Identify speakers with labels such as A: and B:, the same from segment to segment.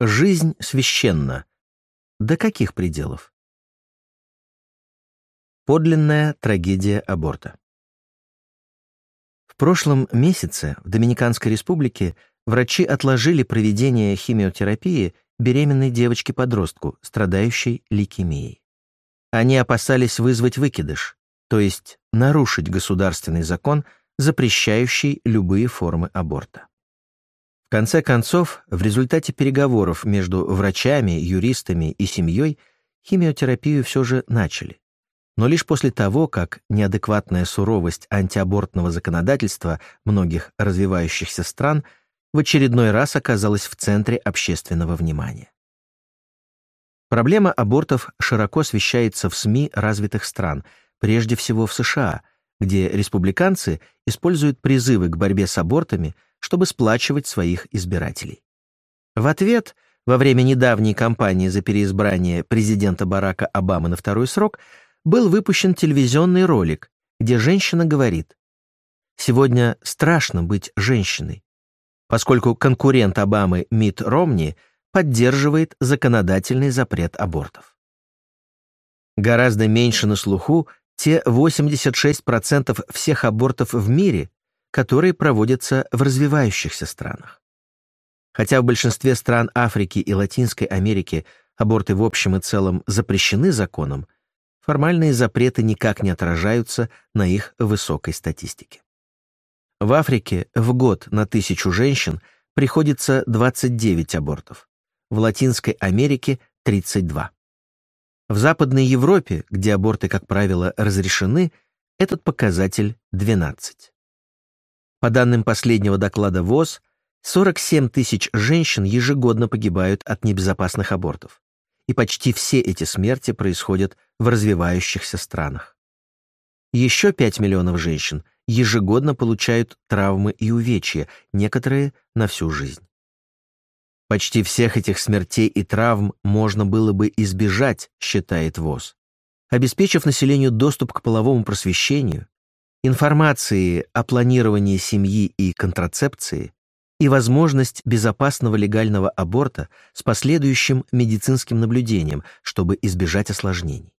A: Жизнь священна. До каких пределов? Подлинная трагедия аборта. В прошлом месяце в Доминиканской республике врачи отложили проведение химиотерапии беременной девочке-подростку, страдающей лейкемией. Они опасались вызвать выкидыш, то есть нарушить государственный закон, запрещающий любые формы аборта. Конце концов, в результате переговоров между врачами, юристами и семьей химиотерапию все же начали. Но лишь после того, как неадекватная суровость антиабортного законодательства многих развивающихся стран в очередной раз оказалась в центре общественного внимания. Проблема абортов широко освещается в СМИ развитых стран, прежде всего в США, где республиканцы используют призывы к борьбе с абортами чтобы сплачивать своих избирателей. В ответ, во время недавней кампании за переизбрание президента Барака Обамы на второй срок, был выпущен телевизионный ролик, где женщина говорит «Сегодня страшно быть женщиной, поскольку конкурент Обамы Мит Ромни поддерживает законодательный запрет абортов». Гораздо меньше на слуху те 86% всех абортов в мире, которые проводятся в развивающихся странах. Хотя в большинстве стран Африки и Латинской Америки аборты в общем и целом запрещены законом, формальные запреты никак не отражаются на их высокой статистике. В Африке в год на тысячу женщин приходится 29 абортов, в Латинской Америке — 32. В Западной Европе, где аборты, как правило, разрешены, этот показатель 12. По данным последнего доклада ВОЗ, 47 тысяч женщин ежегодно погибают от небезопасных абортов. И почти все эти смерти происходят в развивающихся странах. Еще 5 миллионов женщин ежегодно получают травмы и увечья, некоторые на всю жизнь. Почти всех этих смертей и травм можно было бы избежать, считает ВОЗ, обеспечив населению доступ к половому просвещению, информации о планировании семьи и контрацепции и возможность безопасного легального аборта с последующим медицинским наблюдением, чтобы избежать осложнений.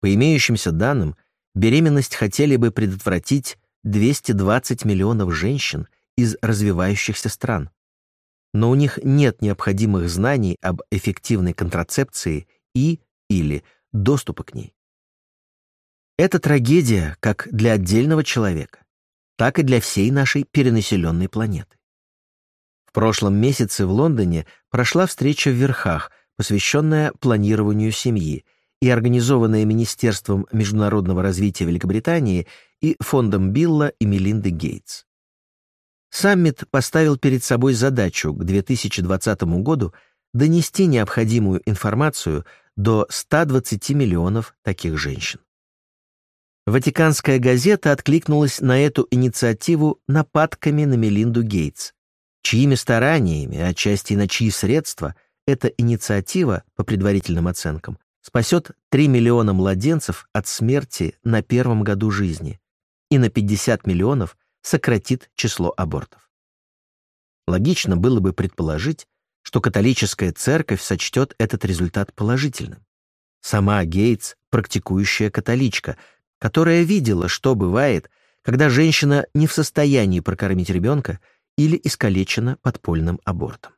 A: По имеющимся данным, беременность хотели бы предотвратить 220 миллионов женщин из развивающихся стран. Но у них нет необходимых знаний об эффективной контрацепции и или доступа к ней. Это трагедия как для отдельного человека, так и для всей нашей перенаселенной планеты. В прошлом месяце в Лондоне прошла встреча в Верхах, посвященная планированию семьи и организованная Министерством международного развития Великобритании и фондом Билла и Мелинды Гейтс. Саммит поставил перед собой задачу к 2020 году донести необходимую информацию до 120 миллионов таких женщин. Ватиканская газета откликнулась на эту инициативу нападками на Мелинду Гейтс, чьими стараниями, отчасти на чьи средства, эта инициатива, по предварительным оценкам, спасет 3 миллиона младенцев от смерти на первом году жизни и на 50 миллионов сократит число абортов. Логично было бы предположить, что католическая церковь сочтет этот результат положительным. Сама Гейтс — практикующая католичка — которая видела, что бывает, когда женщина не в состоянии прокормить ребенка или искалечена подпольным абортом.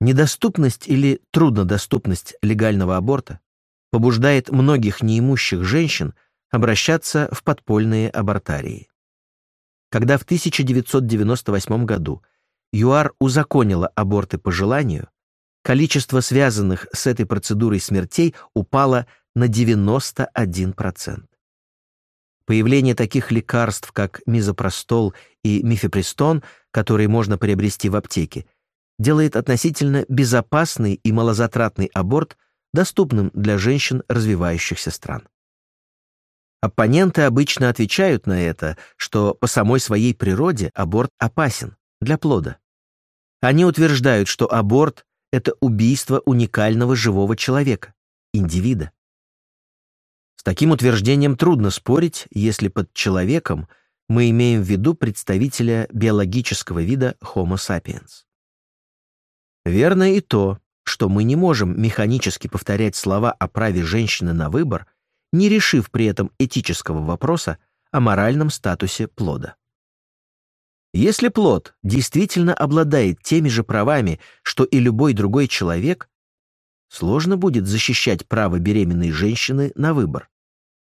A: Недоступность или труднодоступность легального аборта побуждает многих неимущих женщин обращаться в подпольные абортарии. Когда в 1998 году ЮАР узаконила аборты по желанию, количество связанных с этой процедурой смертей упало на 91%. Появление таких лекарств, как мизопростол и мифепристон, которые можно приобрести в аптеке, делает относительно безопасный и малозатратный аборт доступным для женщин развивающихся стран. Оппоненты обычно отвечают на это, что по самой своей природе аборт опасен для плода. Они утверждают, что аборт — это убийство уникального живого человека, индивида. С таким утверждением трудно спорить, если под человеком мы имеем в виду представителя биологического вида Homo sapiens. Верно и то, что мы не можем механически повторять слова о праве женщины на выбор, не решив при этом этического вопроса о моральном статусе плода. Если плод действительно обладает теми же правами, что и любой другой человек, сложно будет защищать право беременной женщины на выбор,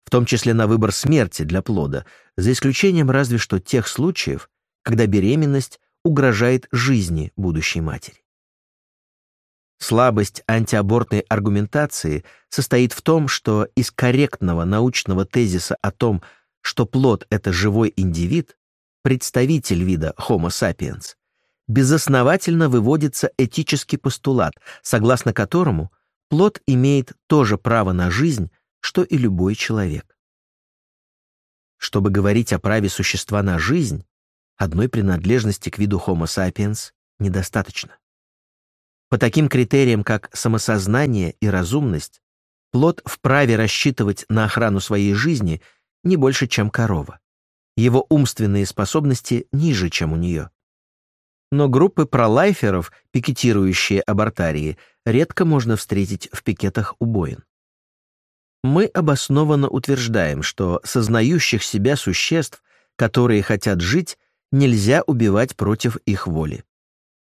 A: в том числе на выбор смерти для плода, за исключением разве что тех случаев, когда беременность угрожает жизни будущей матери. Слабость антиабортной аргументации состоит в том, что из корректного научного тезиса о том, что плод — это живой индивид, представитель вида Homo sapiens, безосновательно выводится этический постулат, согласно которому плод имеет то же право на жизнь, что и любой человек. Чтобы говорить о праве существа на жизнь, одной принадлежности к виду Homo sapiens недостаточно. По таким критериям, как самосознание и разумность, плод вправе рассчитывать на охрану своей жизни не больше, чем корова. Его умственные способности ниже, чем у нее. Но группы пролайферов, пикетирующие абортарии, редко можно встретить в пикетах убоин. Мы обоснованно утверждаем, что сознающих себя существ, которые хотят жить, нельзя убивать против их воли.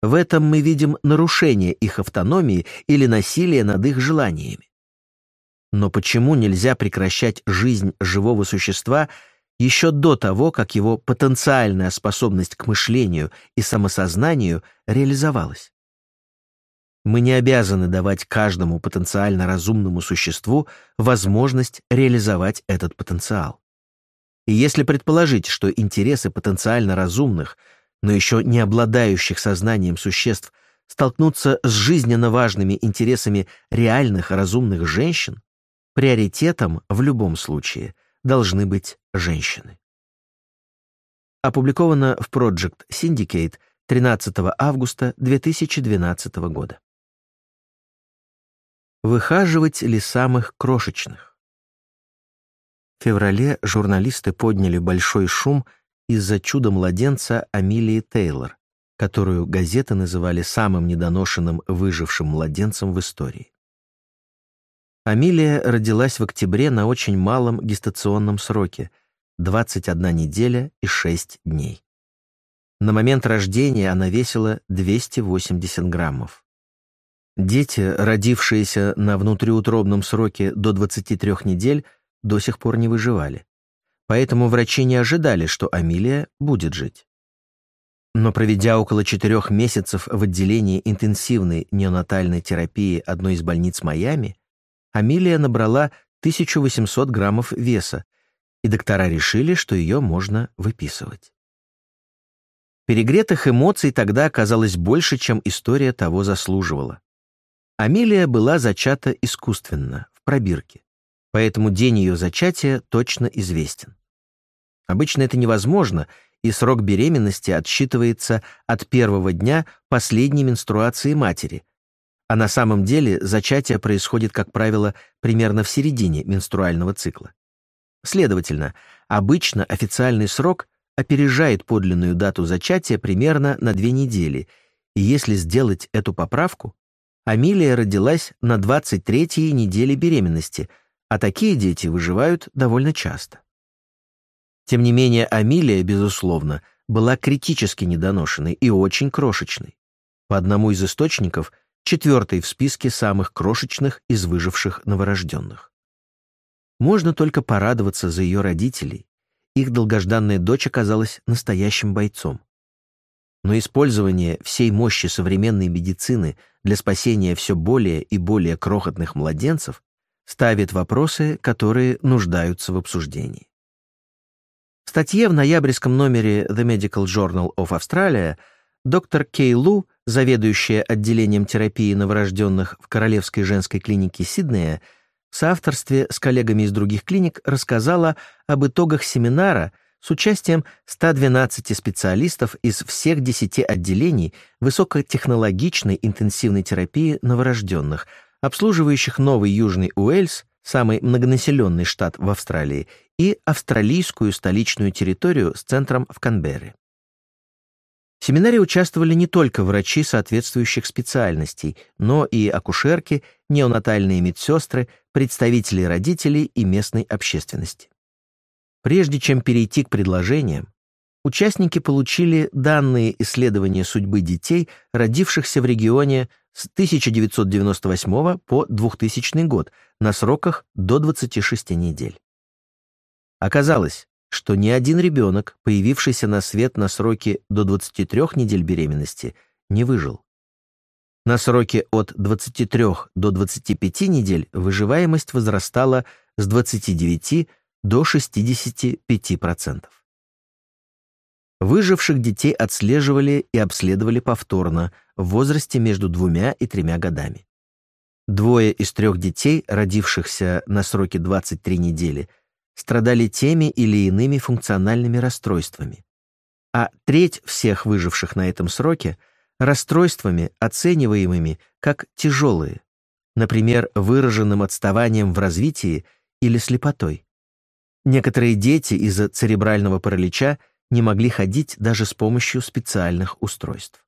A: В этом мы видим нарушение их автономии или насилие над их желаниями. Но почему нельзя прекращать жизнь живого существа еще до того, как его потенциальная способность к мышлению и самосознанию реализовалась? Мы не обязаны давать каждому потенциально разумному существу возможность реализовать этот потенциал. И если предположить, что интересы потенциально разумных – но еще не обладающих сознанием существ столкнуться с жизненно важными интересами реальных разумных женщин, приоритетом в любом случае должны быть женщины. Опубликовано в Project Syndicate 13 августа 2012 года. Выхаживать ли самых крошечных? В феврале журналисты подняли большой шум из-за чуда-младенца Амилии Тейлор, которую газеты называли самым недоношенным выжившим младенцем в истории. Амилия родилась в октябре на очень малом гестационном сроке — 21 неделя и 6 дней. На момент рождения она весила 280 граммов. Дети, родившиеся на внутриутробном сроке до 23 недель, до сих пор не выживали поэтому врачи не ожидали, что Амилия будет жить. Но проведя около четырех месяцев в отделении интенсивной неонатальной терапии одной из больниц Майами, Амилия набрала 1800 граммов веса, и доктора решили, что ее можно выписывать. Перегретых эмоций тогда оказалось больше, чем история того заслуживала. Амилия была зачата искусственно, в пробирке поэтому день ее зачатия точно известен. Обычно это невозможно, и срок беременности отсчитывается от первого дня последней менструации матери, а на самом деле зачатие происходит, как правило, примерно в середине менструального цикла. Следовательно, обычно официальный срок опережает подлинную дату зачатия примерно на две недели, и если сделать эту поправку, Амилия родилась на 23-й неделе беременности – а такие дети выживают довольно часто. Тем не менее, Амилия, безусловно, была критически недоношенной и очень крошечной. По одному из источников, четвертой в списке самых крошечных из выживших новорожденных. Можно только порадоваться за ее родителей. Их долгожданная дочь оказалась настоящим бойцом. Но использование всей мощи современной медицины для спасения все более и более крохотных младенцев ставит вопросы, которые нуждаются в обсуждении. В статье в ноябрьском номере The Medical Journal of Australia доктор Кей Лу, заведующая отделением терапии новорожденных в Королевской женской клинике Сиднея, в соавторстве с коллегами из других клиник рассказала об итогах семинара с участием 112 специалистов из всех 10 отделений высокотехнологичной интенсивной терапии новорожденных – обслуживающих Новый Южный Уэльс, самый многонаселенный штат в Австралии, и австралийскую столичную территорию с центром в Канберре. В семинаре участвовали не только врачи соответствующих специальностей, но и акушерки, неонатальные медсестры, представители родителей и местной общественности. Прежде чем перейти к предложениям, участники получили данные исследования судьбы детей, родившихся в регионе с 1998 по 2000 год на сроках до 26 недель. Оказалось, что ни один ребенок, появившийся на свет на сроке до 23 недель беременности, не выжил. На сроке от 23 до 25 недель выживаемость возрастала с 29 до 65%. Выживших детей отслеживали и обследовали повторно в возрасте между двумя и тремя годами. Двое из трех детей, родившихся на сроке 23 недели, страдали теми или иными функциональными расстройствами, а треть всех выживших на этом сроке – расстройствами, оцениваемыми как тяжелые, например, выраженным отставанием в развитии или слепотой. Некоторые дети из-за церебрального паралича не могли ходить даже с помощью специальных устройств.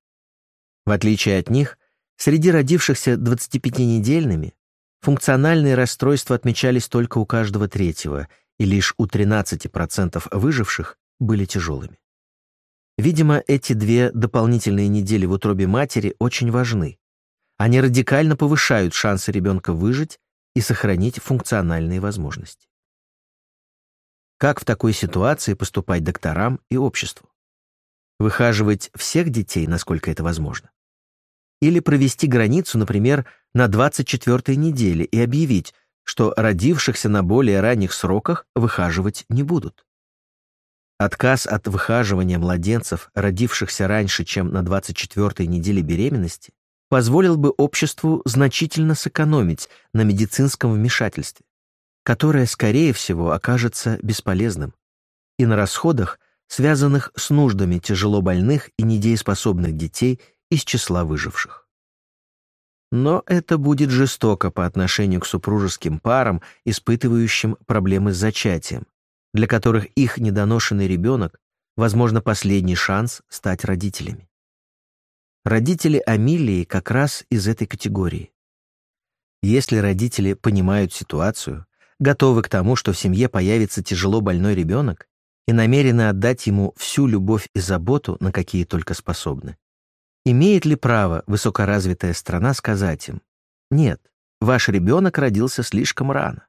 A: В отличие от них, среди родившихся 25-недельными функциональные расстройства отмечались только у каждого третьего и лишь у 13% выживших были тяжелыми. Видимо, эти две дополнительные недели в утробе матери очень важны. Они радикально повышают шансы ребенка выжить и сохранить функциональные возможности. Как в такой ситуации поступать докторам и обществу? Выхаживать всех детей, насколько это возможно? Или провести границу, например, на 24-й неделе и объявить, что родившихся на более ранних сроках выхаживать не будут. Отказ от выхаживания младенцев, родившихся раньше, чем на 24-й неделе беременности, позволил бы обществу значительно сэкономить на медицинском вмешательстве, которое, скорее всего, окажется бесполезным, и на расходах, связанных с нуждами тяжело больных и недееспособных детей из числа выживших. Но это будет жестоко по отношению к супружеским парам, испытывающим проблемы с зачатием, для которых их недоношенный ребенок, возможно, последний шанс стать родителями. Родители Амилии как раз из этой категории. Если родители понимают ситуацию, готовы к тому, что в семье появится тяжело больной ребенок, и намерены отдать ему всю любовь и заботу, на какие только способны, Имеет ли право высокоразвитая страна сказать им «Нет, ваш ребенок родился слишком рано»?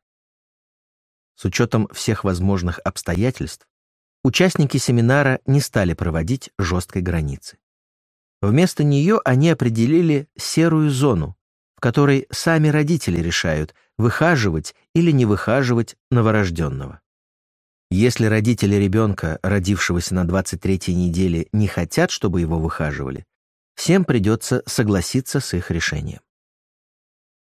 A: С учетом всех возможных обстоятельств, участники семинара не стали проводить жесткой границы. Вместо нее они определили серую зону, в которой сами родители решают, выхаживать или не выхаживать новорожденного. Если родители ребенка, родившегося на 23-й неделе, не хотят, чтобы его выхаживали, всем придется согласиться с их решением.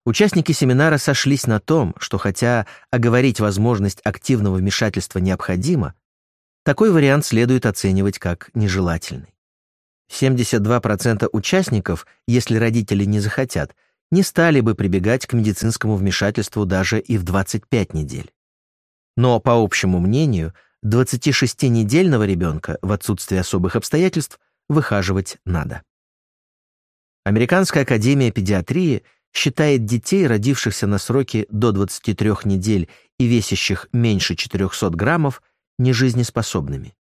A: Участники семинара сошлись на том, что хотя оговорить возможность активного вмешательства необходимо, такой вариант следует оценивать как нежелательный. 72% участников, если родители не захотят, не стали бы прибегать к медицинскому вмешательству даже и в 25 недель. Но, по общему мнению, 26-недельного ребенка в отсутствие особых обстоятельств выхаживать надо. Американская академия педиатрии считает детей, родившихся на сроке до 23 недель и весящих меньше 400 граммов, нежизнеспособными.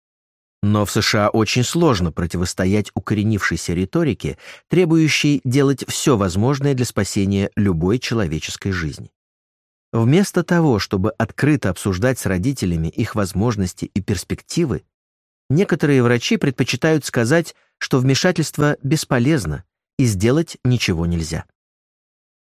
A: Но в США очень сложно противостоять укоренившейся риторике, требующей делать все возможное для спасения любой человеческой жизни. Вместо того, чтобы открыто обсуждать с родителями их возможности и перспективы, некоторые врачи предпочитают сказать, что вмешательство бесполезно, и сделать ничего нельзя.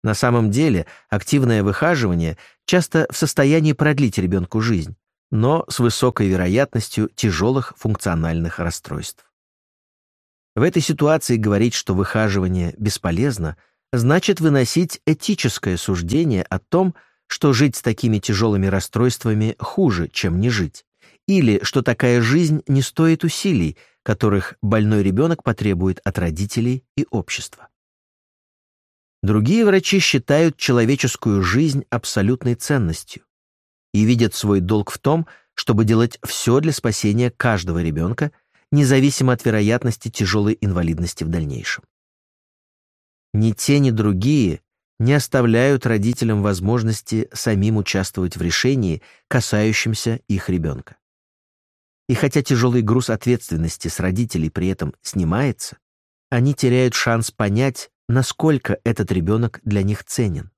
A: На самом деле активное выхаживание часто в состоянии продлить ребенку жизнь, но с высокой вероятностью тяжелых функциональных расстройств. В этой ситуации говорить, что выхаживание бесполезно, значит выносить этическое суждение о том, что жить с такими тяжелыми расстройствами хуже, чем не жить, или что такая жизнь не стоит усилий, которых больной ребенок потребует от родителей и общества. Другие врачи считают человеческую жизнь абсолютной ценностью и видят свой долг в том, чтобы делать все для спасения каждого ребенка, независимо от вероятности тяжелой инвалидности в дальнейшем. Ни те, ни другие не оставляют родителям возможности самим участвовать в решении, касающемся их ребенка. И хотя тяжелый груз ответственности с родителей при этом снимается, они теряют шанс понять, насколько этот ребенок для них ценен.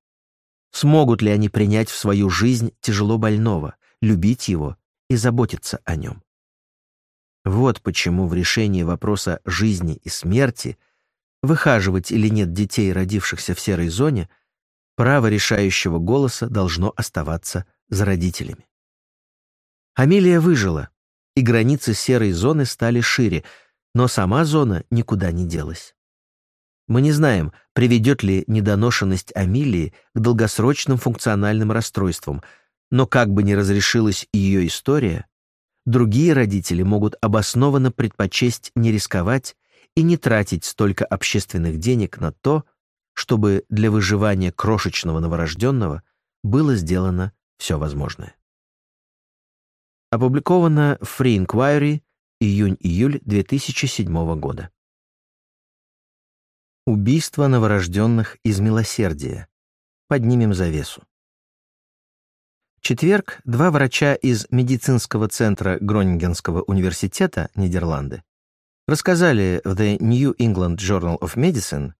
A: Смогут ли они принять в свою жизнь тяжело больного, любить его и заботиться о нем? Вот почему в решении вопроса жизни и смерти, выхаживать или нет детей, родившихся в серой зоне, право решающего голоса должно оставаться за родителями. Амелия выжила, и границы серой зоны стали шире, но сама зона никуда не делась. Мы не знаем, приведет ли недоношенность Амилии к долгосрочным функциональным расстройствам, но как бы ни разрешилась ее история, другие родители могут обоснованно предпочесть не рисковать и не тратить столько общественных денег на то, чтобы для выживания крошечного новорожденного было сделано все возможное. Опубликовано в Free Inquiry июнь-июль 2007 года. Убийство новорожденных из милосердия. Поднимем завесу. В четверг два врача из медицинского центра Гронингенского университета, Нидерланды, рассказали в The New England Journal of Medicine,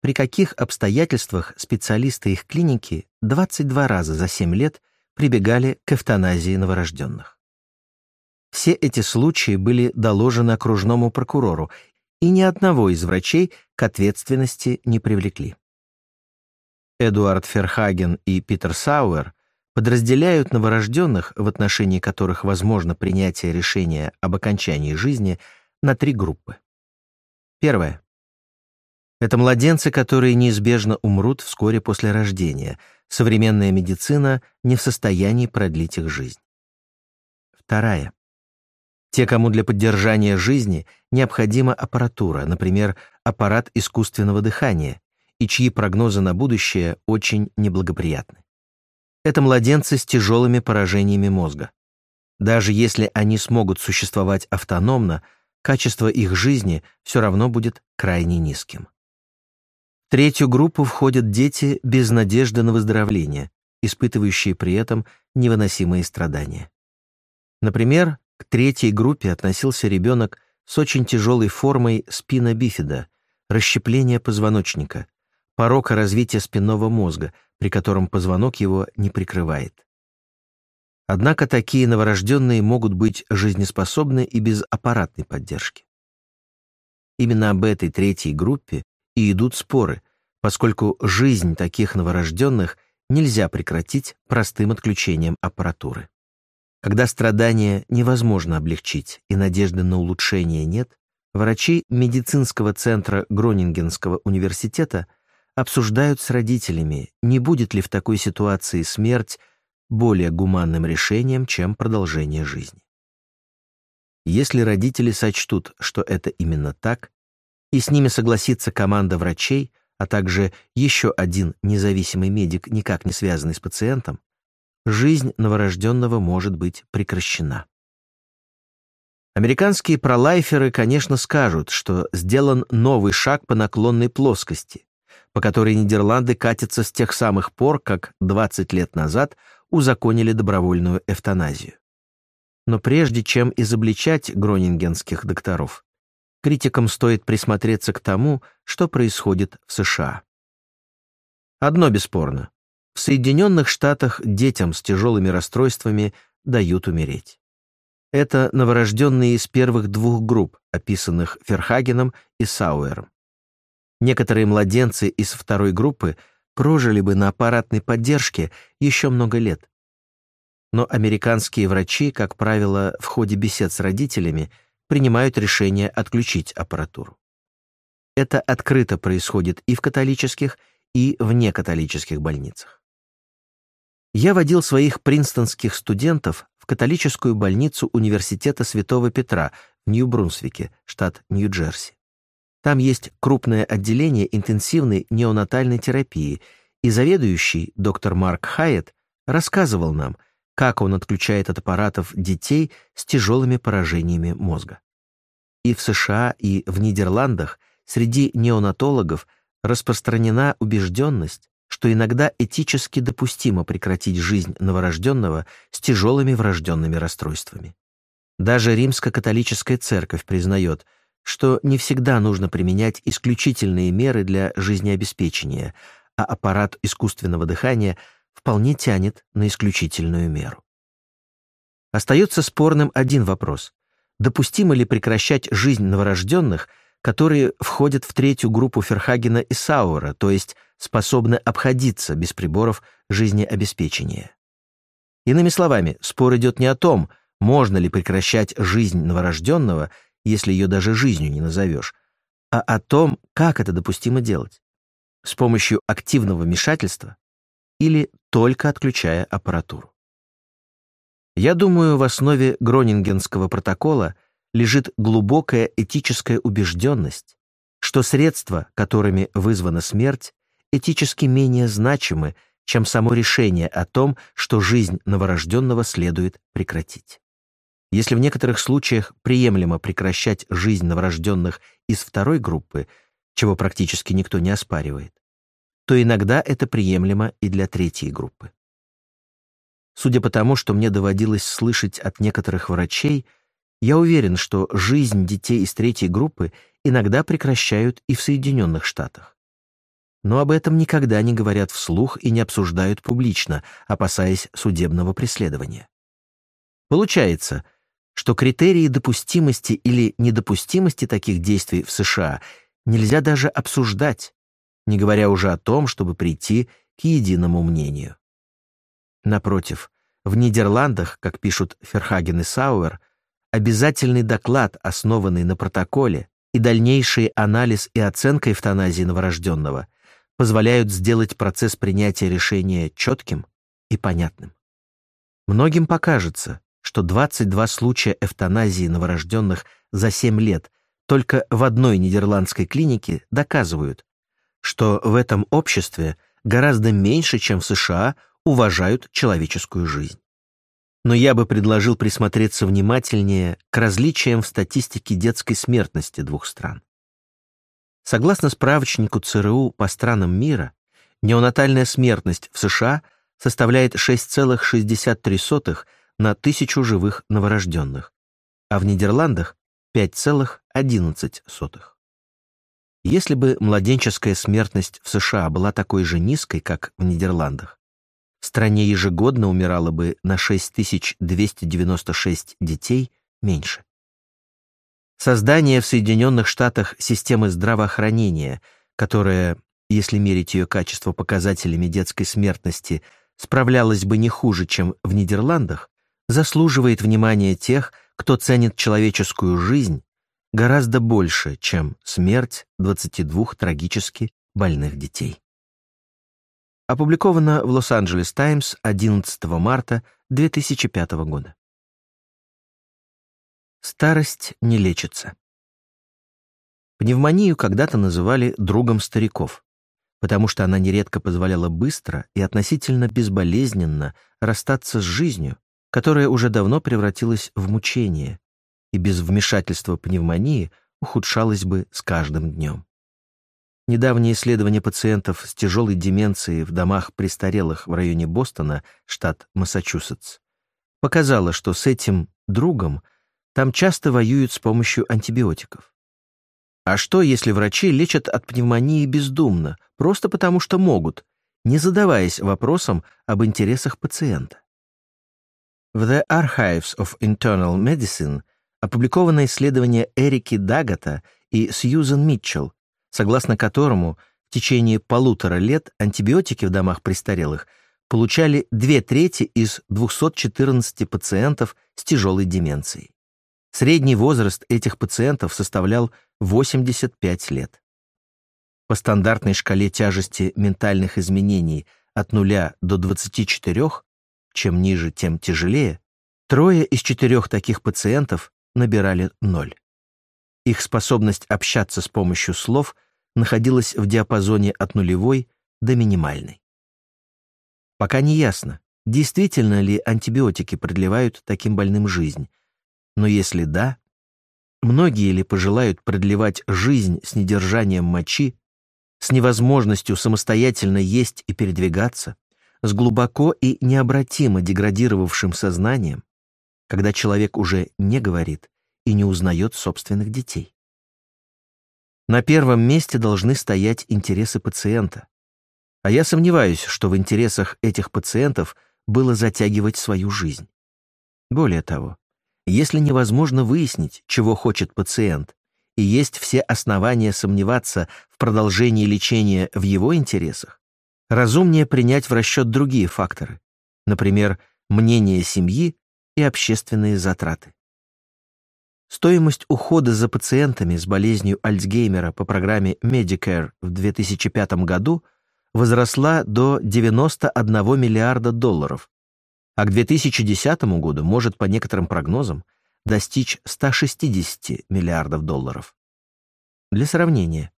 A: при каких обстоятельствах специалисты их клиники 22 раза за 7 лет прибегали к эвтаназии новорожденных. Все эти случаи были доложены окружному прокурору, и ни одного из врачей к ответственности не привлекли. Эдуард Ферхаген и Питер Сауэр подразделяют новорожденных, в отношении которых возможно принятие решения об окончании жизни, на три группы. Первое. Это младенцы, которые неизбежно умрут вскоре после рождения. Современная медицина не в состоянии продлить их жизнь. Вторая. Те, кому для поддержания жизни необходима аппаратура, например, аппарат искусственного дыхания, и чьи прогнозы на будущее очень неблагоприятны. Это младенцы с тяжелыми поражениями мозга. Даже если они смогут существовать автономно, качество их жизни все равно будет крайне низким. В третью группу входят дети без надежды на выздоровление, испытывающие при этом невыносимые страдания. Например, к третьей группе относился ребенок с очень тяжелой формой спина бифида, расщепления позвоночника, порока развития спинного мозга, при котором позвонок его не прикрывает. Однако такие новорожденные могут быть жизнеспособны и без аппаратной поддержки. Именно об этой третьей группе и идут споры, поскольку жизнь таких новорожденных нельзя прекратить простым отключением аппаратуры. Когда страдания невозможно облегчить и надежды на улучшение нет, врачи медицинского центра Гронингенского университета обсуждают с родителями, не будет ли в такой ситуации смерть более гуманным решением, чем продолжение жизни. Если родители сочтут, что это именно так, и с ними согласится команда врачей, а также еще один независимый медик, никак не связанный с пациентом, жизнь новорожденного может быть прекращена. Американские пролайферы, конечно, скажут, что сделан новый шаг по наклонной плоскости, по которой Нидерланды катятся с тех самых пор, как 20 лет назад узаконили добровольную эвтаназию. Но прежде чем изобличать гронингенских докторов, критикам стоит присмотреться к тому, что происходит в США. Одно бесспорно. В Соединенных Штатах детям с тяжелыми расстройствами дают умереть. Это новорожденные из первых двух групп, описанных Ферхагеном и Сауэром. Некоторые младенцы из второй группы прожили бы на аппаратной поддержке еще много лет. Но американские врачи, как правило, в ходе бесед с родителями принимают решение отключить аппаратуру. Это открыто происходит и в католических, и в некатолических больницах. Я водил своих принстонских студентов в католическую больницу Университета Святого Петра в Нью-Брунсвике, штат Нью-Джерси. Там есть крупное отделение интенсивной неонатальной терапии, и заведующий, доктор Марк Хайет, рассказывал нам, как он отключает от аппаратов детей с тяжелыми поражениями мозга. и в США, и в Нидерландах среди неонатологов распространена убежденность, что иногда этически допустимо прекратить жизнь новорожденного с тяжелыми врожденными расстройствами. Даже римско-католическая церковь признает, что не всегда нужно применять исключительные меры для жизнеобеспечения, а аппарат искусственного дыхания вполне тянет на исключительную меру. Остается спорным один вопрос. Допустимо ли прекращать жизнь новорожденных, которые входят в третью группу Ферхагена и Сауэра, то есть способны обходиться без приборов жизнеобеспечения? Иными словами, спор идет не о том, можно ли прекращать жизнь новорожденного, если ее даже жизнью не назовешь, а о том, как это допустимо делать. С помощью активного вмешательства или только отключая аппаратуру. Я думаю, в основе Гронингенского протокола лежит глубокая этическая убежденность, что средства, которыми вызвана смерть, этически менее значимы, чем само решение о том, что жизнь новорожденного следует прекратить. Если в некоторых случаях приемлемо прекращать жизнь новорожденных из второй группы, чего практически никто не оспаривает, то иногда это приемлемо и для третьей группы. Судя по тому, что мне доводилось слышать от некоторых врачей, я уверен, что жизнь детей из третьей группы иногда прекращают и в Соединенных Штатах. Но об этом никогда не говорят вслух и не обсуждают публично, опасаясь судебного преследования. Получается, что критерии допустимости или недопустимости таких действий в США нельзя даже обсуждать, не говоря уже о том, чтобы прийти к единому мнению. Напротив, в Нидерландах, как пишут Ферхаген и Сауэр, обязательный доклад, основанный на протоколе, и дальнейший анализ и оценка эвтаназии новорожденного позволяют сделать процесс принятия решения четким и понятным. Многим покажется, что 22 случая эвтаназии новорожденных за 7 лет только в одной нидерландской клинике доказывают, что в этом обществе гораздо меньше, чем в США, уважают человеческую жизнь. Но я бы предложил присмотреться внимательнее к различиям в статистике детской смертности двух стран. Согласно справочнику ЦРУ по странам мира, неонатальная смертность в США составляет 6,63 на тысячу живых новорожденных, а в Нидерландах 5,11. Если бы младенческая смертность в США была такой же низкой, как в Нидерландах, в стране ежегодно умирало бы на 6296 детей меньше. Создание в Соединенных Штатах системы здравоохранения, которая, если мерить ее качество показателями детской смертности, справлялась бы не хуже, чем в Нидерландах, заслуживает внимания тех, кто ценит человеческую жизнь гораздо больше, чем смерть 22 трагически больных детей. Опубликовано в Лос-Анджелес Таймс 11 марта 2005 года. Старость не лечится. Пневмонию когда-то называли другом стариков, потому что она нередко позволяла быстро и относительно безболезненно расстаться с жизнью, которая уже давно превратилась в мучение и без вмешательства пневмонии ухудшалась бы с каждым днем. Недавнее исследование пациентов с тяжелой деменцией в домах престарелых в районе Бостона, штат Массачусетс, показало, что с этим другом там часто воюют с помощью антибиотиков. А что, если врачи лечат от пневмонии бездумно, просто потому что могут, не задаваясь вопросом об интересах пациента? В The Archives of Internal Medicine опубликовано исследование Эрики Дагата и Сьюзен Митчелл, согласно которому в течение полутора лет антибиотики в домах престарелых получали две трети из 214 пациентов с тяжелой деменцией. Средний возраст этих пациентов составлял 85 лет. По стандартной шкале тяжести ментальных изменений от 0 до 24 чем ниже, тем тяжелее, трое из четырех таких пациентов набирали ноль. Их способность общаться с помощью слов находилась в диапазоне от нулевой до минимальной. Пока не ясно, действительно ли антибиотики продлевают таким больным жизнь, но если да, многие ли пожелают продлевать жизнь с недержанием мочи, с невозможностью самостоятельно есть и передвигаться, с глубоко и необратимо деградировавшим сознанием, когда человек уже не говорит и не узнает собственных детей. На первом месте должны стоять интересы пациента. А я сомневаюсь, что в интересах этих пациентов было затягивать свою жизнь. Более того, если невозможно выяснить, чего хочет пациент, и есть все основания сомневаться в продолжении лечения в его интересах, разумнее принять в расчет другие факторы, например, мнение семьи и общественные затраты. Стоимость ухода за пациентами с болезнью Альцгеймера по программе Medicare в 2005 году возросла до 91 миллиарда долларов, а к 2010 году может, по некоторым прогнозам, достичь 160 миллиардов долларов. Для сравнения,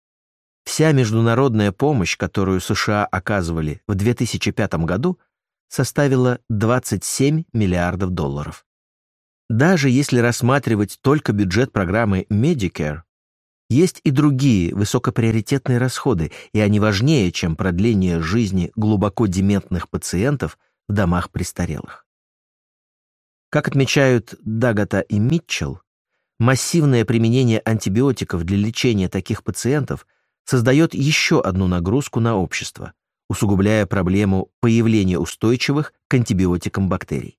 A: вся международная помощь, которую США оказывали в 2005 году, составила 27 миллиардов долларов. Даже если рассматривать только бюджет программы Medicare, есть и другие высокоприоритетные расходы, и они важнее, чем продление жизни глубоко дементных пациентов в домах престарелых. Как отмечают Дагата и Митчелл, массивное применение антибиотиков для лечения таких пациентов создает еще одну нагрузку на общество, усугубляя проблему появления устойчивых к антибиотикам бактерий.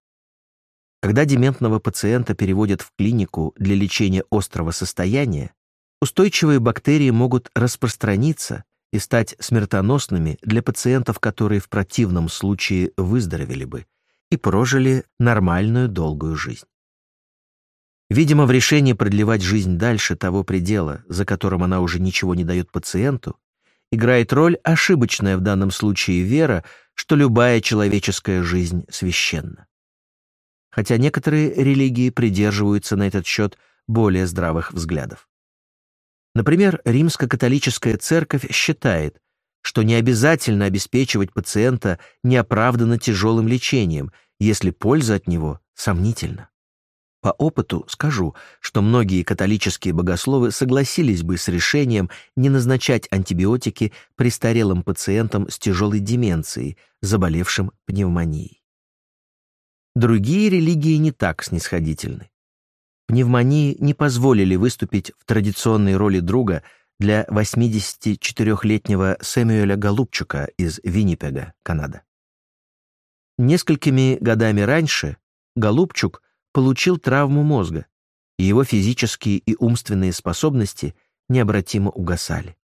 A: Когда дементного пациента переводят в клинику для лечения острого состояния, устойчивые бактерии могут распространиться и стать смертоносными для пациентов, которые в противном случае выздоровели бы и прожили нормальную долгую жизнь. Видимо, в решении продлевать жизнь дальше того предела, за которым она уже ничего не дает пациенту, играет роль ошибочная в данном случае вера, что любая человеческая жизнь священна. Хотя некоторые религии придерживаются на этот счет более здравых взглядов. Например, римско-католическая церковь считает, что не обязательно обеспечивать пациента неоправданно тяжелым лечением, если польза от него сомнительна. По опыту скажу, что многие католические богословы согласились бы с решением не назначать антибиотики престарелым пациентам с тяжелой деменцией, заболевшим пневмонией. Другие религии не так снисходительны. Пневмонии не позволили выступить в традиционной роли друга для 84-летнего Сэмюэля Голубчука из Виннипега, Канада. Несколькими годами раньше Голубчук получил травму мозга, и его физические и умственные способности необратимо угасали.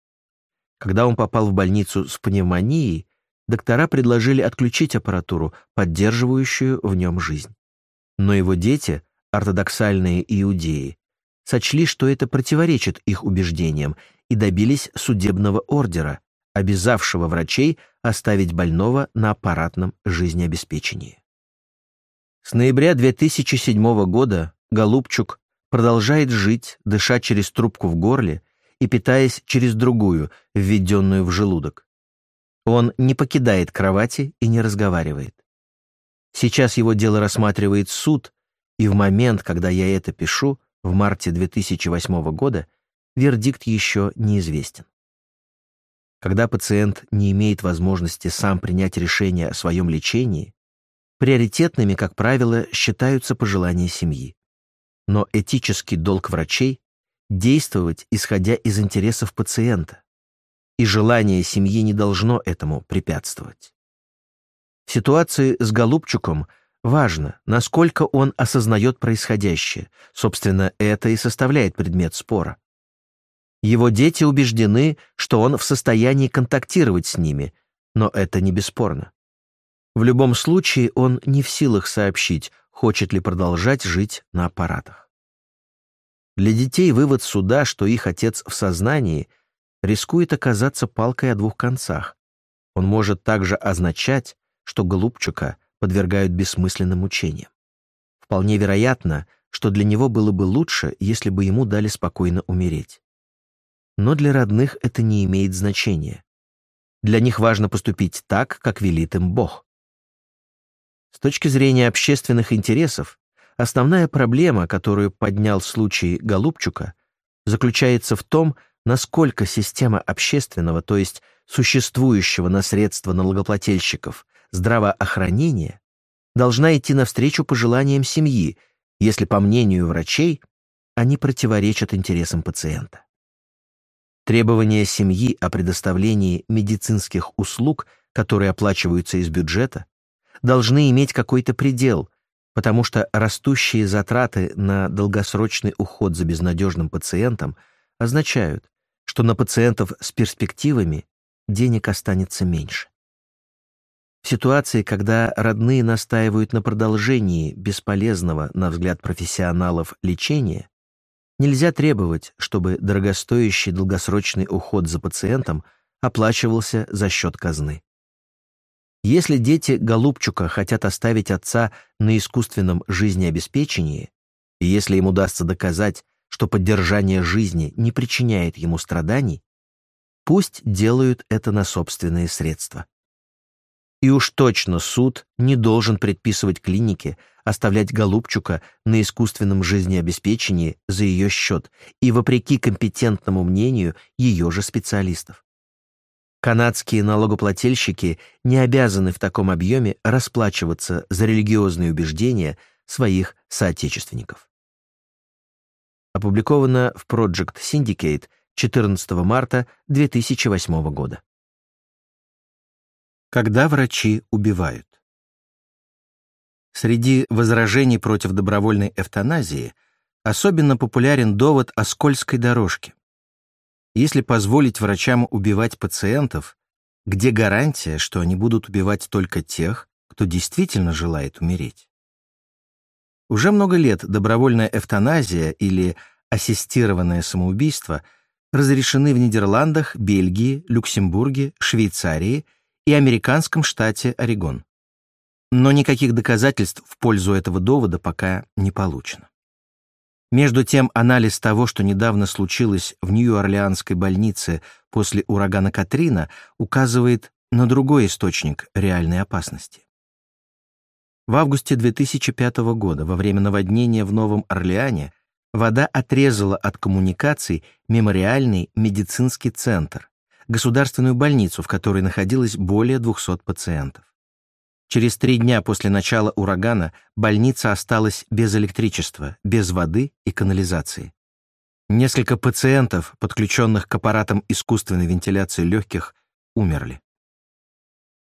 A: Когда он попал в больницу с пневмонией, доктора предложили отключить аппаратуру, поддерживающую в нем жизнь. Но его дети ортодоксальные иудеи, сочли, что это противоречит их убеждениям и добились судебного ордера, обязавшего врачей оставить больного на аппаратном жизнеобеспечении. С ноября 2007 года Голубчук продолжает жить, дыша через трубку в горле и питаясь через другую, введенную в желудок. Он не покидает кровати и не разговаривает. Сейчас его дело рассматривает суд, и в момент, когда я это пишу, в марте 2008 года, вердикт еще неизвестен. Когда пациент не имеет возможности сам принять решение о своем лечении, приоритетными, как правило, считаются пожелания семьи. Но этический долг врачей — действовать, исходя из интересов пациента, и желание семьи не должно этому препятствовать. В ситуации с Голубчуком — Важно, насколько он осознает происходящее. Собственно, это и составляет предмет спора. Его дети убеждены, что он в состоянии контактировать с ними, но это не бесспорно. В любом случае он не в силах сообщить, хочет ли продолжать жить на аппаратах. Для детей вывод суда, что их отец в сознании, рискует оказаться палкой о двух концах. Он может также означать, что Голубчука — подвергают бессмысленным мучениям. Вполне вероятно, что для него было бы лучше, если бы ему дали спокойно умереть. Но для родных это не имеет значения. Для них важно поступить так, как велит им Бог. С точки зрения общественных интересов, Основная проблема, которую поднял случай Голубчука, заключается в том, насколько система общественного, то есть существующего на средства налогоплательщиков, здравоохранения, должна идти навстречу пожеланиям семьи, если, по мнению врачей, они противоречат интересам пациента. Требования семьи о предоставлении медицинских услуг, которые оплачиваются из бюджета, должны иметь какой-то предел, потому что растущие затраты на долгосрочный уход за безнадежным пациентом означают, что на пациентов с перспективами денег останется меньше. В ситуации, когда родные настаивают на продолжении бесполезного, на взгляд профессионалов, лечения, нельзя требовать, чтобы дорогостоящий долгосрочный уход за пациентом оплачивался за счет казны. Если дети Голубчука хотят оставить отца на искусственном жизнеобеспечении, и если им удастся доказать, что поддержание жизни не причиняет ему страданий, пусть делают это на собственные средства. И уж точно суд не должен предписывать клинике оставлять Голубчука на искусственном жизнеобеспечении за ее счет и вопреки компетентному мнению ее же специалистов. Канадские налогоплательщики не обязаны в таком объеме расплачиваться за религиозные убеждения своих соотечественников. Опубликовано в Project Syndicate 14 марта 2008 года. Когда врачи убивают. Среди возражений против добровольной эвтаназии особенно популярен довод о скользкой дорожке. Если позволить врачам убивать пациентов, где гарантия, что они будут убивать только тех, кто действительно желает умереть? Уже много лет добровольная эвтаназия или ассистированное самоубийство разрешены в Нидерландах, Бельгии, Люксембурге, Швейцарии и американском штате Орегон. Но никаких доказательств в пользу этого довода пока не получено. Между тем, анализ того, что недавно случилось в Нью-Орлеанской больнице после урагана Катрина, указывает на другой источник реальной опасности. В августе 2005 года, во время наводнения в Новом Орлеане, вода отрезала от коммуникаций мемориальный медицинский центр, государственную больницу, в которой находилось более 200 пациентов. Через три дня после начала урагана больница осталась без электричества, без воды и канализации. Несколько пациентов, подключенных к аппаратам искусственной вентиляции легких, умерли.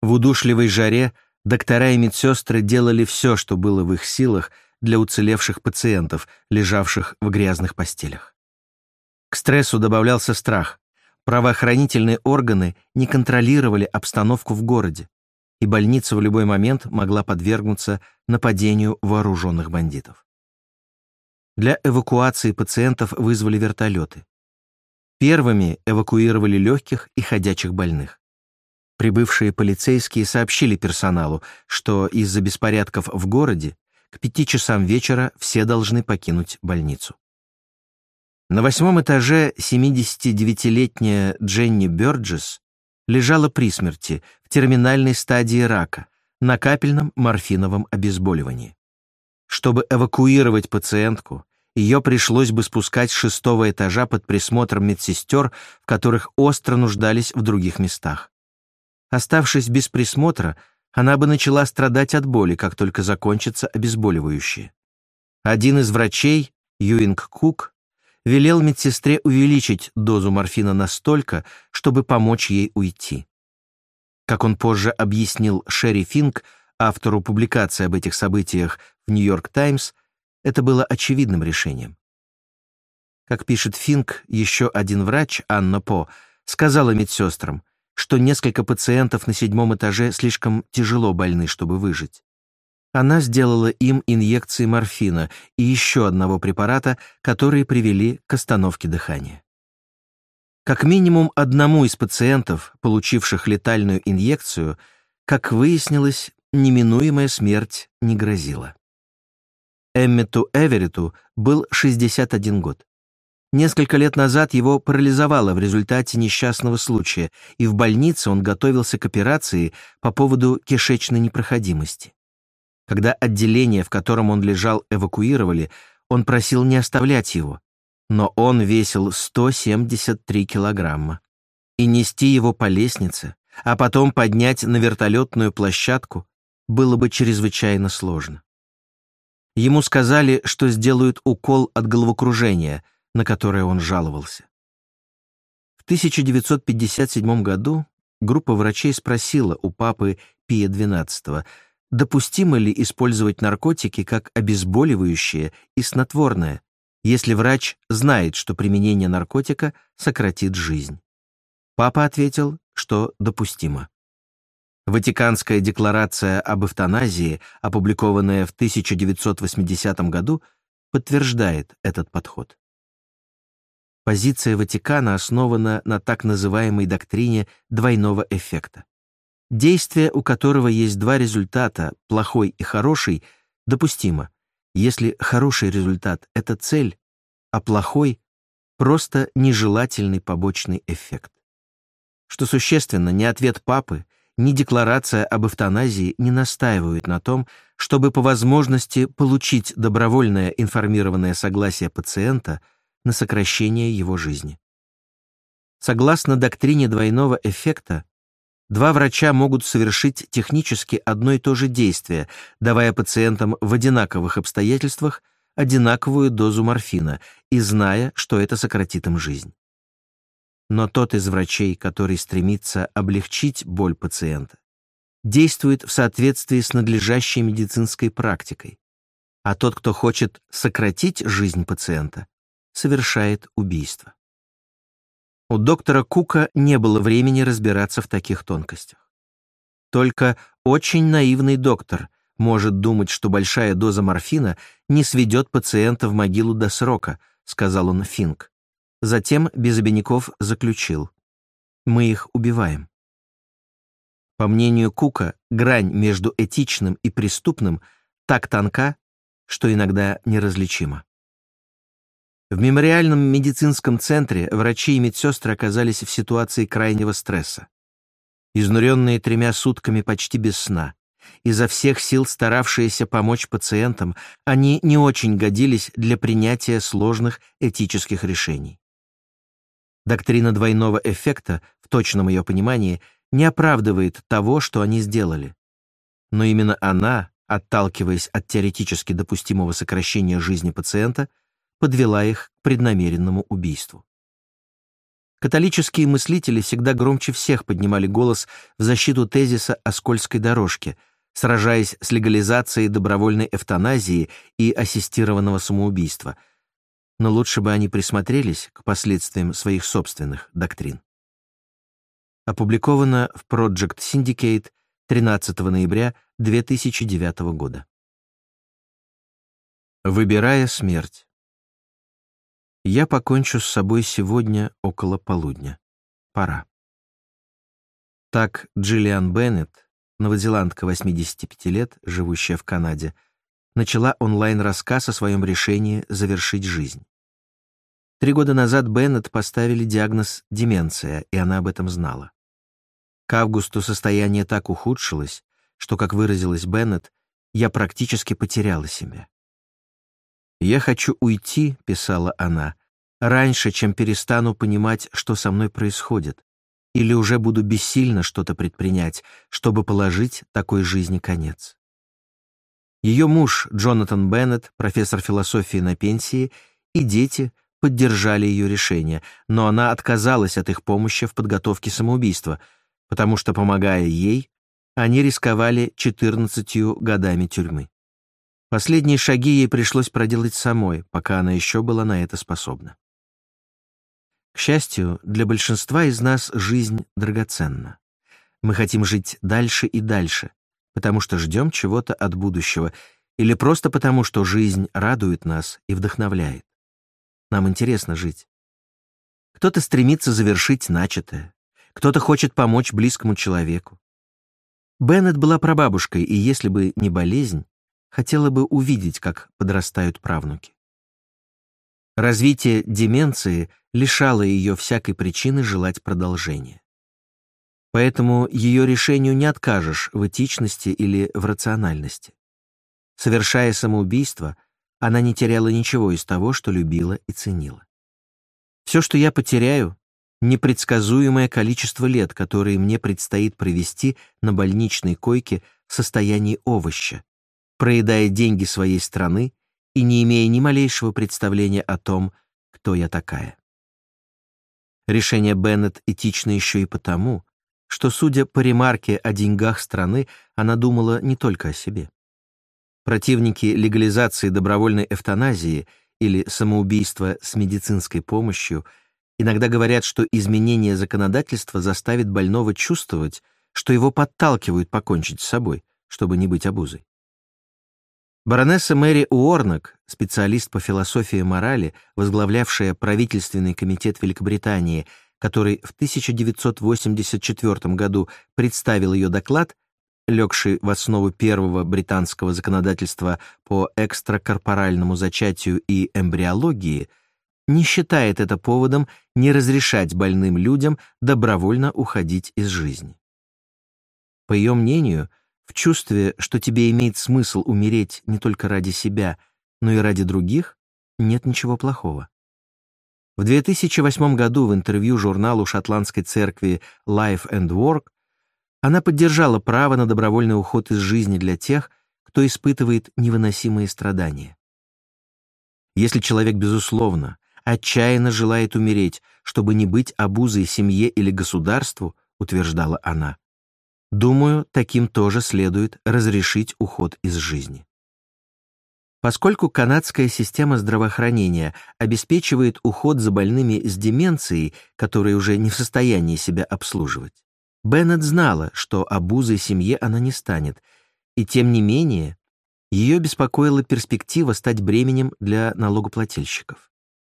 A: В удушливой жаре доктора и медсестры делали все, что было в их силах для уцелевших пациентов, лежавших в грязных постелях. К стрессу добавлялся страх. Правоохранительные органы не контролировали обстановку в городе, и больница в любой момент могла подвергнуться нападению вооруженных бандитов. Для эвакуации пациентов вызвали вертолеты. Первыми эвакуировали легких и ходячих больных. Прибывшие полицейские сообщили персоналу, что из-за беспорядков в городе к пяти часам вечера все должны покинуть больницу. На восьмом этаже 79-летняя Дженни Бёрджес лежала при смерти в терминальной стадии рака на капельном морфиновом обезболивании. Чтобы эвакуировать пациентку, ее пришлось бы спускать с шестого этажа под присмотром медсестер, в которых остро нуждались в других местах. Оставшись без присмотра, она бы начала страдать от боли, как только закончится обезболивающее. Один из врачей, Юинг Кук, велел медсестре увеличить дозу морфина настолько, чтобы помочь ей уйти. Как он позже объяснил Шерри Финк, автору публикации об этих событиях в «Нью-Йорк Таймс», это было очевидным решением. Как пишет Финк, еще один врач, Анна По, сказала медсестрам, что несколько пациентов на седьмом этаже слишком тяжело больны, чтобы выжить. Она сделала им инъекции морфина и еще одного препарата, которые привели к остановке дыхания. Как минимум одному из пациентов, получивших летальную инъекцию, как выяснилось, неминуемая смерть не грозила. Эммету Эверету был 61 год. Несколько лет назад его парализовало в результате несчастного случая, и в больнице он готовился к операции по поводу кишечной непроходимости. Когда отделение, в котором он лежал, эвакуировали, он просил не оставлять его, но он весил 173 килограмма. И нести его по лестнице, а потом поднять на вертолетную площадку было бы чрезвычайно сложно. Ему сказали, что сделают укол от головокружения, на которое он жаловался. В 1957 году группа врачей спросила у папы Пия XII, допустимо ли использовать наркотики как обезболивающее и снотворное, если врач знает, что применение наркотика сократит жизнь. Папа ответил, что допустимо. Ватиканская декларация об эвтаназии, опубликованная в 1980 году, подтверждает этот подход. Позиция Ватикана основана на так называемой доктрине двойного эффекта. Действие, у которого есть два результата, плохой и хороший, допустимо, если хороший результат — это цель, а плохой — просто нежелательный побочный эффект. Что существенно, ни ответ папы, ни декларация об эвтаназии не настаивают на том, чтобы по возможности получить добровольное информированное согласие пациента на сокращение его жизни. Согласно доктрине двойного эффекта, два врача могут совершить технически одно и то же действие, давая пациентам в одинаковых обстоятельствах одинаковую дозу морфина и зная, что это сократит им жизнь. Но тот из врачей, который стремится облегчить боль пациента, действует в соответствии с надлежащей медицинской практикой, а тот, кто хочет сократить жизнь пациента, совершает убийство. У доктора Кука не было времени разбираться в таких тонкостях. Только очень наивный доктор может думать, что большая доза морфина не сведет пациента в могилу до срока, сказал он Финк. Затем без обиняков заключил. Мы их убиваем. По мнению Кука, грань между этичным и преступным так тонка, что иногда неразличима. В мемориальном медицинском центре врачи и медсестры оказались в ситуации крайнего стресса. Изнуренные тремя сутками почти без сна, изо всех сил старавшиеся помочь пациентам, они не очень годились для принятия сложных этических решений. Доктрина двойного эффекта, в точном ее понимании, не оправдывает того, что они сделали. Но именно она, отталкиваясь от теоретически допустимого сокращения жизни пациента, подвела их к преднамеренному убийству. Католические мыслители всегда громче всех поднимали голос в защиту тезиса о скользкой дорожке, сражаясь с легализацией добровольной эвтаназии и ассистированного самоубийства — но лучше бы они присмотрелись к последствиям своих собственных доктрин. Опубликовано в Project Syndicate 13 ноября 2009 года. Выбирая смерть. Я покончу с собой сегодня около полудня. Пора. Так Джиллиан Беннет, новозеландка 85 лет, живущая в Канаде, начала онлайн-рассказ о своем решении завершить жизнь. Три года назад Беннет поставили диагноз «деменция», и она об этом знала. К августу состояние так ухудшилось, что, как выразилась Беннет, я практически потеряла себя. «Я хочу уйти», — писала она, — «раньше, чем перестану понимать, что со мной происходит, или уже буду бессильно что-то предпринять, чтобы положить такой жизни конец». Ее муж, Джонатан Беннет, профессор философии на пенсии, и дети поддержали ее решение, но она отказалась от их помощи в подготовке самоубийства, потому что, помогая ей, они рисковали 14 годами тюрьмы. Последние шаги ей пришлось проделать самой, пока она еще была на это способна. К счастью, для большинства из нас жизнь драгоценна. Мы хотим жить дальше и дальше, потому что ждем чего-то от будущего, или просто потому, что жизнь радует нас и вдохновляет. Нам интересно жить. Кто-то стремится завершить начатое, кто-то хочет помочь близкому человеку. Беннет была прабабушкой, и если бы не болезнь, хотела бы увидеть, как подрастают правнуки. Развитие деменции лишало ее всякой причины желать продолжения. Поэтому ее решению не откажешь в этичности или в рациональности. Совершая самоубийство, она не теряла ничего из того, что любила и ценила. Все, что я потеряю, непредсказуемое количество лет, которые мне предстоит провести на больничной койке в состоянии овоща, проедая деньги своей страны и не имея ни малейшего представления о том, кто я такая. Решение Беннет этично еще и потому, что, судя по ремарке о деньгах страны, она думала не только о себе. Противники легализации добровольной эвтаназии или самоубийства с медицинской помощью иногда говорят, что изменение законодательства заставит больного чувствовать, что его подталкивают покончить с собой, чтобы не быть обузой. Баронесса Мэри Уорнок, специалист по философии морали, возглавлявшая правительственный комитет Великобритании, который в 1984 году представил ее доклад, легший в основу первого британского законодательства по экстракорпоральному зачатию и эмбриологии, не считает это поводом не разрешать больным людям добровольно уходить из жизни. По ее мнению, в чувстве, что тебе имеет смысл умереть не только ради себя, но и ради других, нет ничего плохого. В 2008 году в интервью журналу шотландской церкви Life and Work она поддержала право на добровольный уход из жизни для тех, кто испытывает невыносимые страдания. Если человек, безусловно, отчаянно желает умереть, чтобы не быть обузой семье или государству, утверждала она, Думаю, таким тоже следует разрешить уход из жизни. Поскольку канадская система здравоохранения обеспечивает уход за больными с деменцией, которые уже не в состоянии себя обслуживать, Беннет знала, что обузой семье она не станет, и тем не менее ее беспокоила перспектива стать бременем для налогоплательщиков.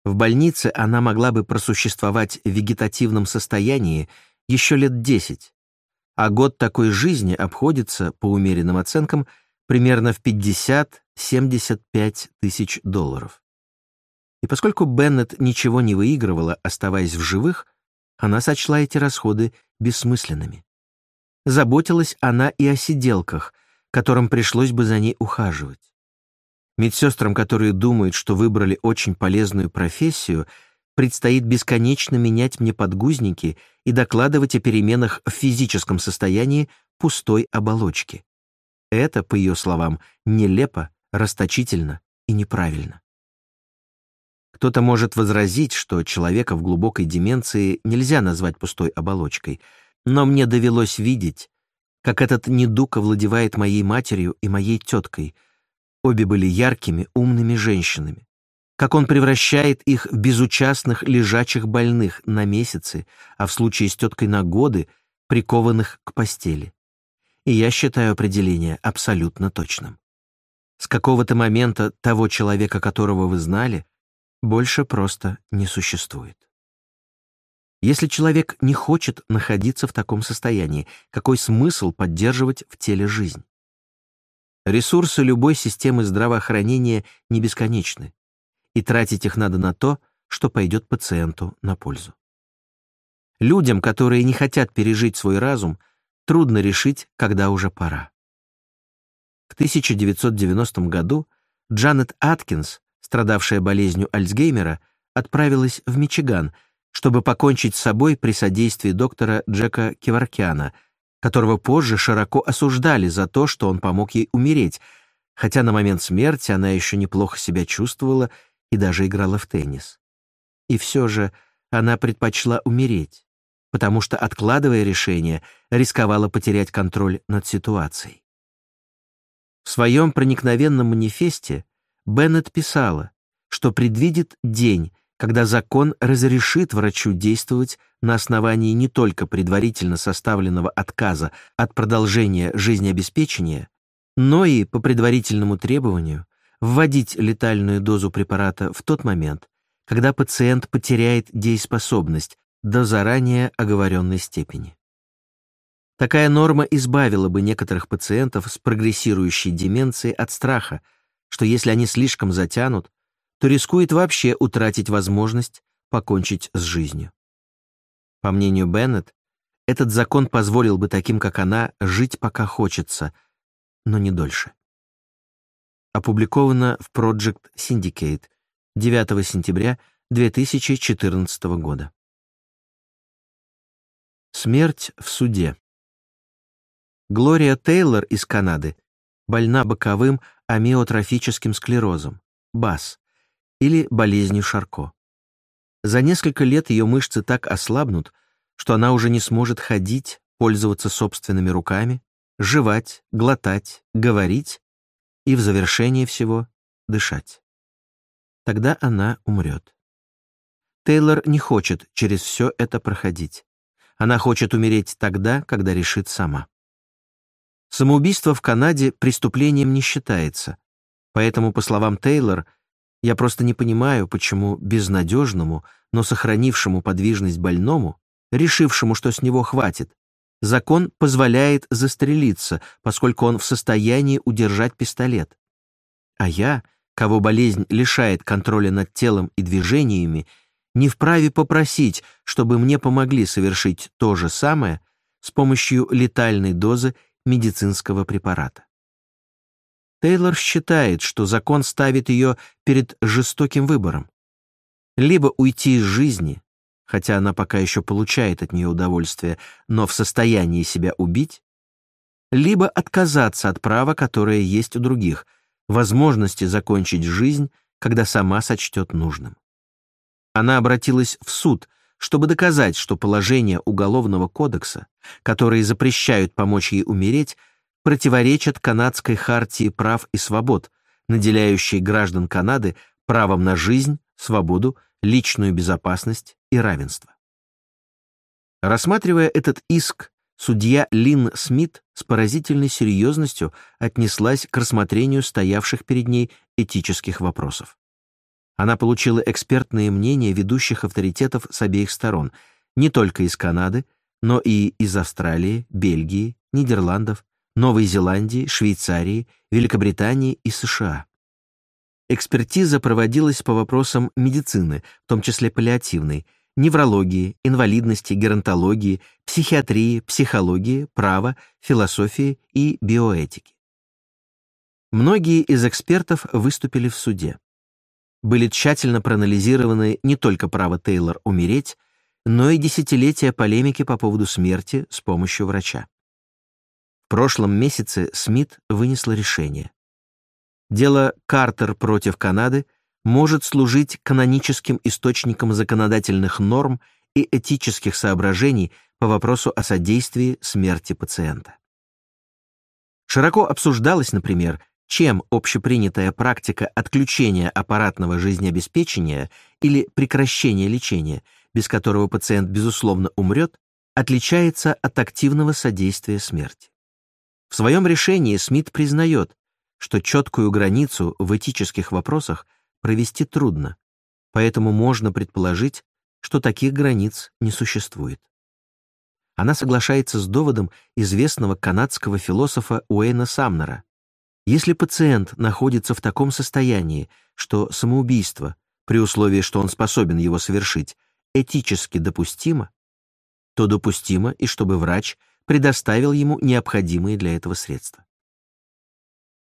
A: В больнице она могла бы просуществовать в вегетативном состоянии еще лет 10, а год такой жизни обходится, по умеренным оценкам, примерно в 50-75 тысяч долларов. И поскольку Беннет ничего не выигрывала, оставаясь в живых, она сочла эти расходы бессмысленными. Заботилась она и о сиделках, которым пришлось бы за ней ухаживать. Медсестрам, которые думают, что выбрали очень полезную профессию, предстоит бесконечно менять мне подгузники и докладывать о переменах в физическом состоянии пустой оболочки. Это, по ее словам, нелепо, расточительно и неправильно. Кто-то может возразить, что человека в глубокой деменции нельзя назвать пустой оболочкой, но мне довелось видеть, как этот недуг овладевает моей матерью и моей теткой. Обе были яркими, умными женщинами как он превращает их в безучастных лежачих больных на месяцы, а в случае с теткой на годы, прикованных к постели. И я считаю определение абсолютно точным. С какого-то момента того человека, которого вы знали, больше просто не существует. Если человек не хочет находиться в таком состоянии, какой смысл поддерживать в теле жизнь? Ресурсы любой системы здравоохранения не бесконечны и тратить их надо на то, что пойдет пациенту на пользу. Людям, которые не хотят пережить свой разум, трудно решить, когда уже пора. В 1990 году Джанет Аткинс, страдавшая болезнью Альцгеймера, отправилась в Мичиган, чтобы покончить с собой при содействии доктора Джека Кеваркяна, которого позже широко осуждали за то, что он помог ей умереть, хотя на момент смерти она еще неплохо себя чувствовала и даже играла в теннис. И все же она предпочла умереть, потому что, откладывая решение, рисковала потерять контроль над ситуацией. В своем проникновенном манифесте Беннет писала, что предвидит день, когда закон разрешит врачу действовать на основании не только предварительно составленного отказа от продолжения жизнеобеспечения, но и по предварительному требованию вводить летальную дозу препарата в тот момент, когда пациент потеряет дееспособность до заранее оговоренной степени. Такая норма избавила бы некоторых пациентов с прогрессирующей деменцией от страха, что если они слишком затянут, то рискует вообще утратить возможность покончить с жизнью. По мнению Беннет, этот закон позволил бы таким, как она, жить пока хочется, но не дольше. Опубликовано в Project Syndicate 9 сентября 2014 года. Смерть в суде. Глория Тейлор из Канады больна боковым амиотрофическим склерозом, БАС, или болезнью Шарко. За несколько лет ее мышцы так ослабнут, что она уже не сможет ходить, пользоваться собственными руками, жевать, глотать, говорить и в завершение всего дышать. Тогда она умрет. Тейлор не хочет через все это проходить. Она хочет умереть тогда, когда решит сама. Самоубийство в Канаде преступлением не считается, поэтому, по словам Тейлор, я просто не понимаю, почему безнадежному, но сохранившему подвижность больному, решившему, что с него хватит, закон позволяет застрелиться, поскольку он в состоянии удержать пистолет. А я, кого болезнь лишает контроля над телом и движениями, не вправе попросить, чтобы мне помогли совершить то же самое с помощью летальной дозы медицинского препарата. Тейлор считает, что закон ставит ее перед жестоким выбором. Либо уйти из жизни, хотя она пока еще получает от нее удовольствие, но в состоянии себя убить, либо отказаться от права, которое есть у других, возможности закончить жизнь, когда сама сочтет нужным. Она обратилась в суд, чтобы доказать, что положения Уголовного кодекса, которые запрещают помочь ей умереть, противоречат канадской хартии прав и свобод, наделяющей граждан Канады правом на жизнь, свободу, личную безопасность и равенство. Рассматривая этот иск, судья Лин Смит с поразительной серьезностью отнеслась к рассмотрению стоявших перед ней этических вопросов. Она получила экспертные мнения ведущих авторитетов с обеих сторон, не только из Канады, но и из Австралии, Бельгии, Нидерландов, Новой Зеландии, Швейцарии, Великобритании и США. Экспертиза проводилась по вопросам медицины, в том числе паллиативной, неврологии, инвалидности, геронтологии, психиатрии, психологии, права, философии и биоэтики. Многие из экспертов выступили в суде. Были тщательно проанализированы не только право Тейлор умереть, но и десятилетия полемики по поводу смерти с помощью врача. В прошлом месяце Смит вынесла решение. Дело Картер против Канады может служить каноническим источником законодательных норм и этических соображений по вопросу о содействии смерти пациента. Широко обсуждалось, например, чем общепринятая практика отключения аппаратного жизнеобеспечения или прекращения лечения, без которого пациент, безусловно, умрет, отличается от активного содействия смерти. В своем решении Смит признает, что четкую границу в этических вопросах провести трудно, поэтому можно предположить, что таких границ не существует. Она соглашается с доводом известного канадского философа Уэйна Самнера. Если пациент находится в таком состоянии, что самоубийство, при условии, что он способен его совершить, этически допустимо, то допустимо и чтобы врач предоставил ему необходимые для этого средства.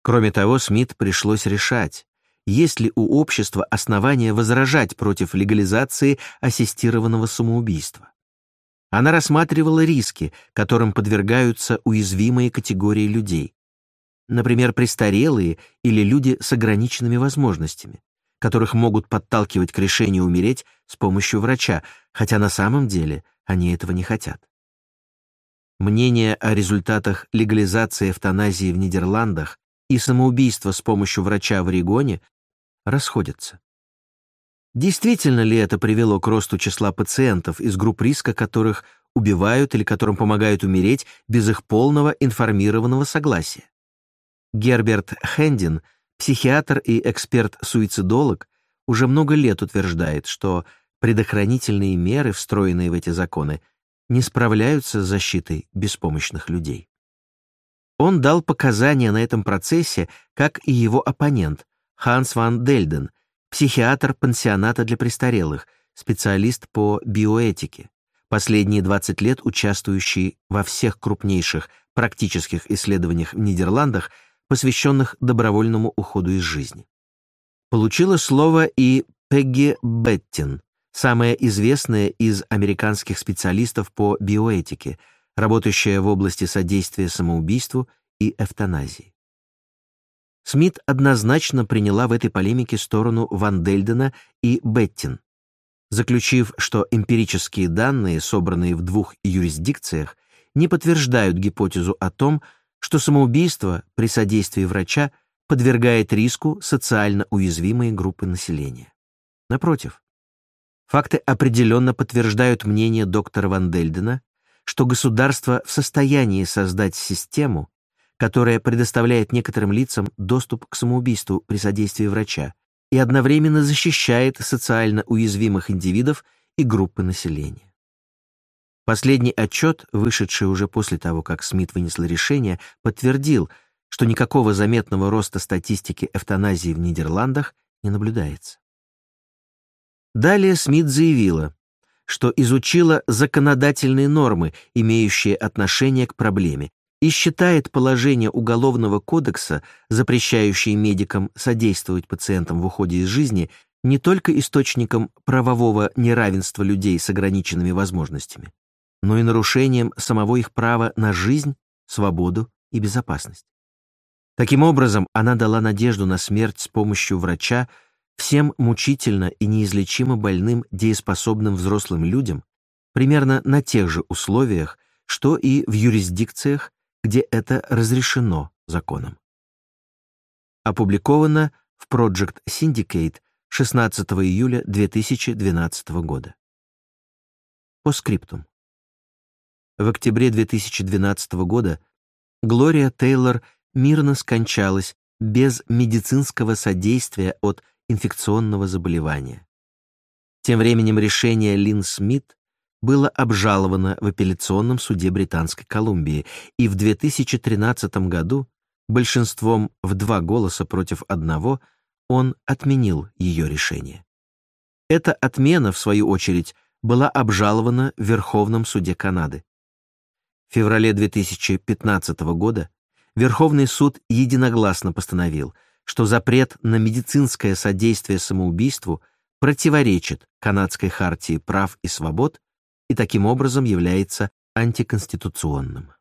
A: Кроме того, Смит пришлось решать, есть ли у общества основания возражать против легализации ассистированного самоубийства. Она рассматривала риски, которым подвергаются уязвимые категории людей, например, престарелые или люди с ограниченными возможностями, которых могут подталкивать к решению умереть с помощью врача, хотя на самом деле они этого не хотят. Мнения о результатах легализации эвтаназии в Нидерландах и самоубийства с помощью врача в Орегоне расходятся. Действительно ли это привело к росту числа пациентов из групп риска, которых убивают или которым помогают умереть без их полного информированного согласия? Герберт Хендин, психиатр и эксперт-суицидолог, уже много лет утверждает, что предохранительные меры, встроенные в эти законы, не справляются с защитой беспомощных людей. Он дал показания на этом процессе, как и его оппонент, Ханс ван Дельден, психиатр пансионата для престарелых, специалист по биоэтике, последние 20 лет участвующий во всех крупнейших практических исследованиях в Нидерландах посвященных добровольному уходу из жизни. Получила слово и Пегги Беттин, самая известная из американских специалистов по биоэтике, работающая в области содействия самоубийству и эвтаназии. Смит однозначно приняла в этой полемике сторону Ван Дельдена и Беттин, заключив, что эмпирические данные, собранные в двух юрисдикциях, не подтверждают гипотезу о том, что самоубийство при содействии врача подвергает риску социально уязвимые группы населения. Напротив, факты определенно подтверждают мнение доктора Ван Дельдена, что государство в состоянии создать систему, которая предоставляет некоторым лицам доступ к самоубийству при содействии врача и одновременно защищает социально уязвимых индивидов и группы населения. Последний отчет, вышедший уже после того, как Смит вынесла решение, подтвердил, что никакого заметного роста статистики эвтаназии в Нидерландах не наблюдается. Далее Смит заявила, что изучила законодательные нормы, имеющие отношение к проблеме, и считает положение Уголовного кодекса, запрещающее медикам содействовать пациентам в уходе из жизни, не только источником правового неравенства людей с ограниченными возможностями, но и нарушением самого их права на жизнь, свободу и безопасность. Таким образом, она дала надежду на смерть с помощью врача всем мучительно и неизлечимо больным дееспособным взрослым людям примерно на тех же условиях, что и в юрисдикциях, где это разрешено законом. Опубликовано в Project Syndicate 16 июля 2012 года. По скриптум. В октябре 2012 года Глория Тейлор мирно скончалась без медицинского содействия от инфекционного заболевания. Тем временем решение Лин Смит было обжаловано в апелляционном суде Британской Колумбии, и в 2013 году большинством в два голоса против одного он отменил ее решение. Эта отмена, в свою очередь, была обжалована в Верховном суде Канады. В феврале 2015 года Верховный суд единогласно постановил, что запрет на медицинское содействие самоубийству противоречит Канадской хартии прав и свобод и таким образом является антиконституционным.